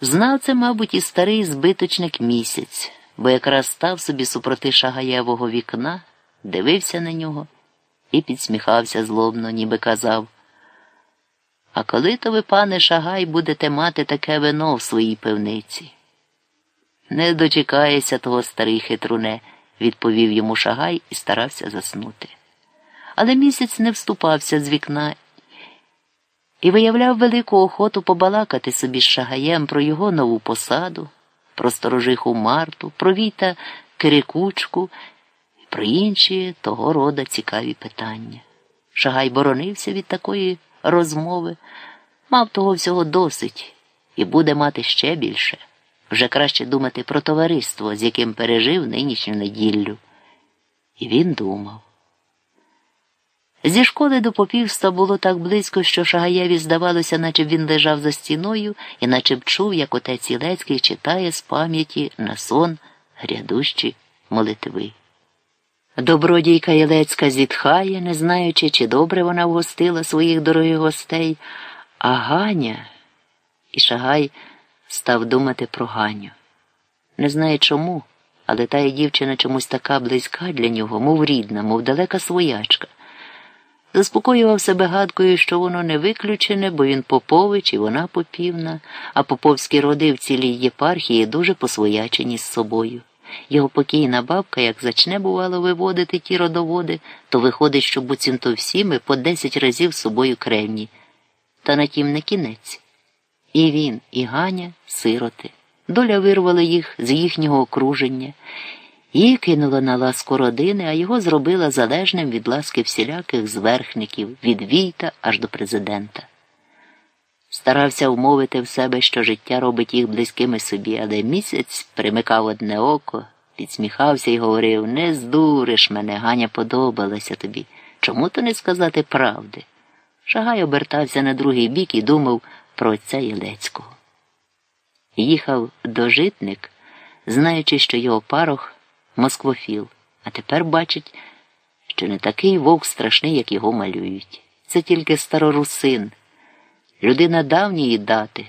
Знав це, мабуть, і старий збиточник місяць, бо якраз став собі супроти шагаєвого вікна, дивився на нього і підсміхався злобно, ніби казав. А коли то ви, пане Шагай, будете мати таке вино в своїй пивниці? Не дочекаєшся того старий хитруне, відповів йому Шагай і старався заснути. Але місяць не вступався з вікна і виявляв велику охоту побалакати собі з шагаєм про його нову посаду, про сторожиху Марту, про віта Кирикучку і про інші того рода цікаві питання. Шагай боронився від такої розмови, мав того всього досить і буде мати ще більше. Вже краще думати про товариство, з яким пережив нинішню неділю. І він думав. Зі школи до попівства було так близько, що Шагаєві здавалося, наче він лежав за стіною і наче б чув, як отець Ілецький читає з пам'яті на сон грядущі молитви. Добродійка Ілецька зітхає, не знаючи, чи добре вона вгостила своїх дорогих гостей, а Ганя і Шагай став думати про Ганю. Не знає чому, але та дівчина чомусь така близька для нього, мов рідна, мов далека своячка. Заспокоював себе гадкою, що воно не виключене, бо він попович і вона попівна, а поповські роди в цілій єпархії дуже посвоячені з собою. Його покійна бабка, як зачне, бувало, виводити ті родоводи, то виходить, що буцімто всі ми по десять разів з собою кревні. Та на тім не кінець. І він, і Ганя сироти. Доля вирвала їх з їхнього окруження. Її кинула на ласку родини, а його зробила залежним від ласки всіляких зверхників, від війта аж до президента. Старався умовити в себе, що життя робить їх близькими собі, але місяць примикав одне око, підсміхався і говорив Не здуриш мене, Ганя подобалася тобі. Чому то не сказати правди? Шагай обертався на другий бік і думав про отця Єлецького. Їхав дожитник, знаючи, що його парох москвофіл, а тепер бачить, що не такий вовк страшний, як його малюють. Це тільки старорусин, людина давньої дати,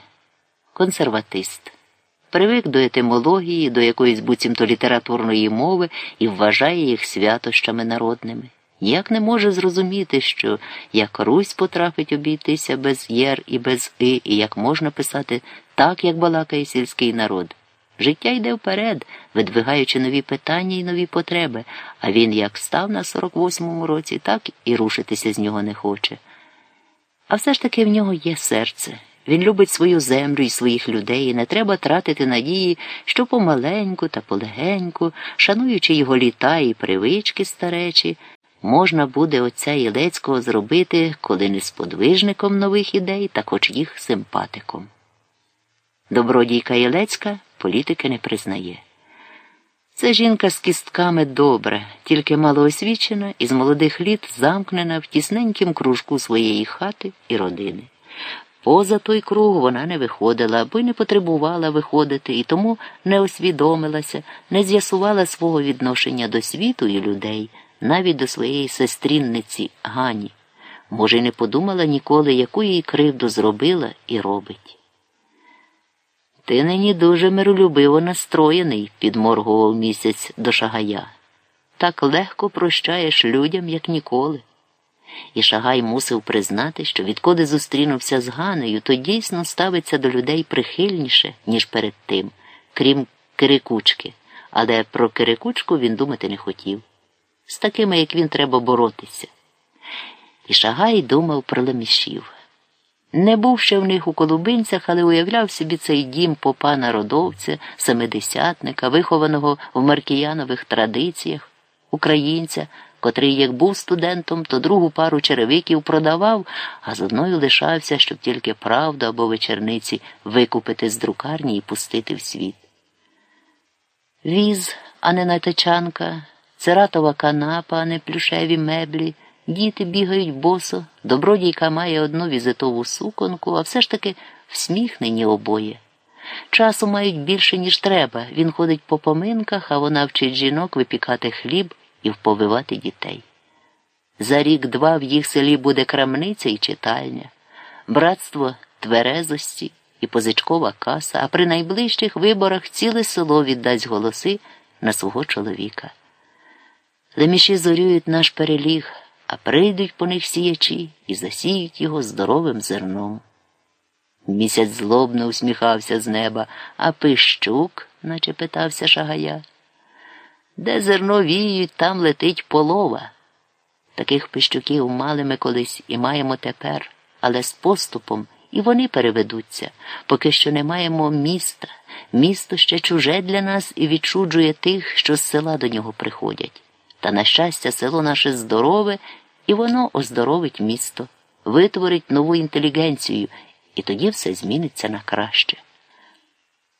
консерватист. Привик до етимології, до якоїсь буцімто літературної мови і вважає їх святощами народними. Ніяк не може зрозуміти, що як Русь потрапить обійтися без єр і без и, і як можна писати так, як балакає сільський народ. Життя йде вперед, видвигаючи нові питання і нові потреби, а він як став на 48-му році, так і рушитися з нього не хоче. А все ж таки в нього є серце. Він любить свою землю і своїх людей, і не треба тратити надії, що помаленьку та полегеньку, шануючи його літа і привички старечі, можна буде отця Ілецького зробити, коли не сподвижником нових ідей, так хоч їх симпатиком. Добродійка Ілецька політики не признає. Це жінка з кістками добра, тільки малоосвічена і з молодих літ замкнена в тісненькім кружку своєї хати і родини. Поза той круг вона не виходила, бо не потребувала виходити, і тому не освідомилася, не з'ясувала свого відношення до світу і людей, навіть до своєї сестрінниці Гані. Може, не подумала ніколи, яку їй кривду зробила і робить. Ти нині дуже миролюбиво настроєний, підморгував місяць до шагая. Так легко прощаєш людям, як ніколи. І Шагай мусив признати, що відколи зустрінувся з Ганею, то дійсно ставиться до людей прихильніше, ніж перед тим, крім Кирикучки. Але про Кирикучку він думати не хотів. З такими, як він, треба боротися. І Шагай думав про лемішів. Не був ще в них у колубинцях, але уявляв собі цей дім попа народовця, семидесятника, вихованого в маркіянових традиціях, українця, котрий, як був студентом, то другу пару черевиків продавав, а з одною лишався, щоб тільки правду або вечерниці викупити з друкарні і пустити в світ. Віз, а не натечанка, цератова канапа, а не плюшеві меблі. Діти бігають босо, добродійка має одну візитову суконку, а все ж таки всміхнені обоє. Часу мають більше, ніж треба. Він ходить по поминках, а вона вчить жінок випікати хліб і вповивати дітей. За рік-два в їх селі буде крамниця і читальня, братство тверезості і позичкова каса, а при найближчих виборах ціле село віддасть голоси на свого чоловіка. Леміші зорюють наш переліг, а прийдуть по них сіячі і засіють його здоровим зерном. Місяць злобно усміхався з неба, а пищук, наче питався шагая. Де зерно віють, там летить полова. Таких пищуків мали ми колись і маємо тепер, але з поступом і вони переведуться, поки що не маємо міста. Місто ще чуже для нас і відчуджує тих, що з села до нього приходять. Та, на щастя, село наше здорове, і воно оздоровить місто, витворить нову інтелігенцію, і тоді все зміниться на краще.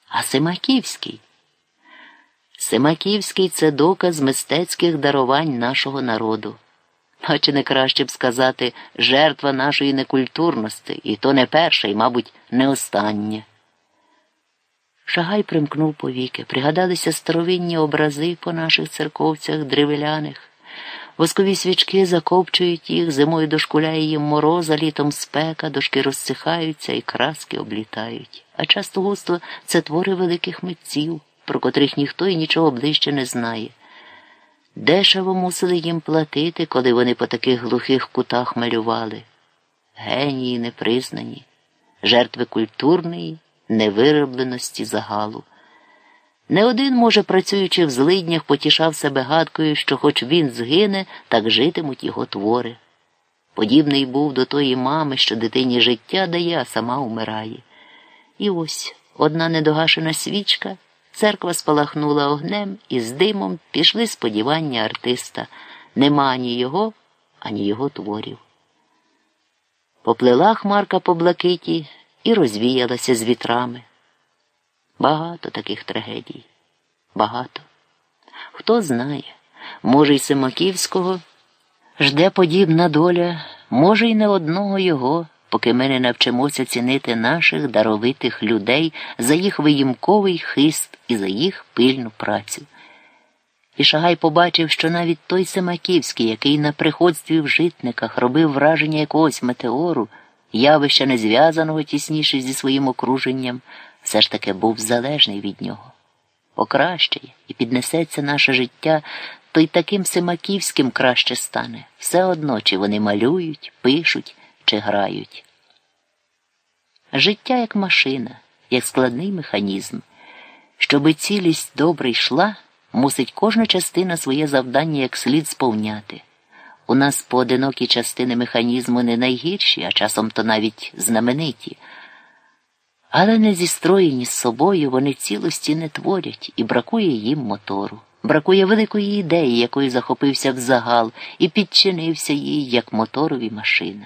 А Симаківський? Симаківський це доказ мистецьких дарувань нашого народу. А чи не краще б сказати жертва нашої некультурності, і то не перша, і, мабуть, не остання. Шагай примкнув повіки, пригадалися старовинні образи по наших церковцях древеляних. Воскові свічки закопчують їх, зимою дошкуляє їм мороза, літом спека, дошки розсихаються і краски облітають. А часто густо це твори великих митців, про котрих ніхто і нічого ближче не знає. Дешево мусили їм платити, коли вони по таких глухих кутах малювали. Генії непризнані, жертви культурної невиробленості загалу. Не один, може, працюючи в злиднях, потішав себе гадкою, що хоч він згине, так житимуть його твори. Подібний був до тої мами, що дитині життя дає, а сама умирає. І ось одна недогашена свічка. Церква спалахнула огнем і з димом пішли сподівання артиста нема ані його, ані його творів. Поплила хмарка по блакиті і розвіялася з вітрами. Багато таких трагедій. Багато. Хто знає, може, й Симаківського жде подібна доля, може, й не одного його поки ми не навчимося цінити наших даровитих людей за їх виїмковий хист і за їх пильну працю. І Шагай побачив, що навіть той Семаківський, який на приходстві в житниках робив враження якогось метеору, явища не зв'язаного тісніше зі своїм окруженням, все ж таки був залежний від нього. Покращає і піднесеться наше життя, то й таким Семаківським краще стане. Все одно, чи вони малюють, пишуть чи грають. Життя як машина, як складний механізм. Щоби цілість добре йшла, мусить кожна частина своє завдання як слід сповняти. У нас поодинокі частини механізму не найгірші, а часом то навіть знамениті. Але не зістроєні з собою вони цілості не творять і бракує їм мотору. Бракує великої ідеї, якою захопився в загал, і підчинився їй як моторові машина.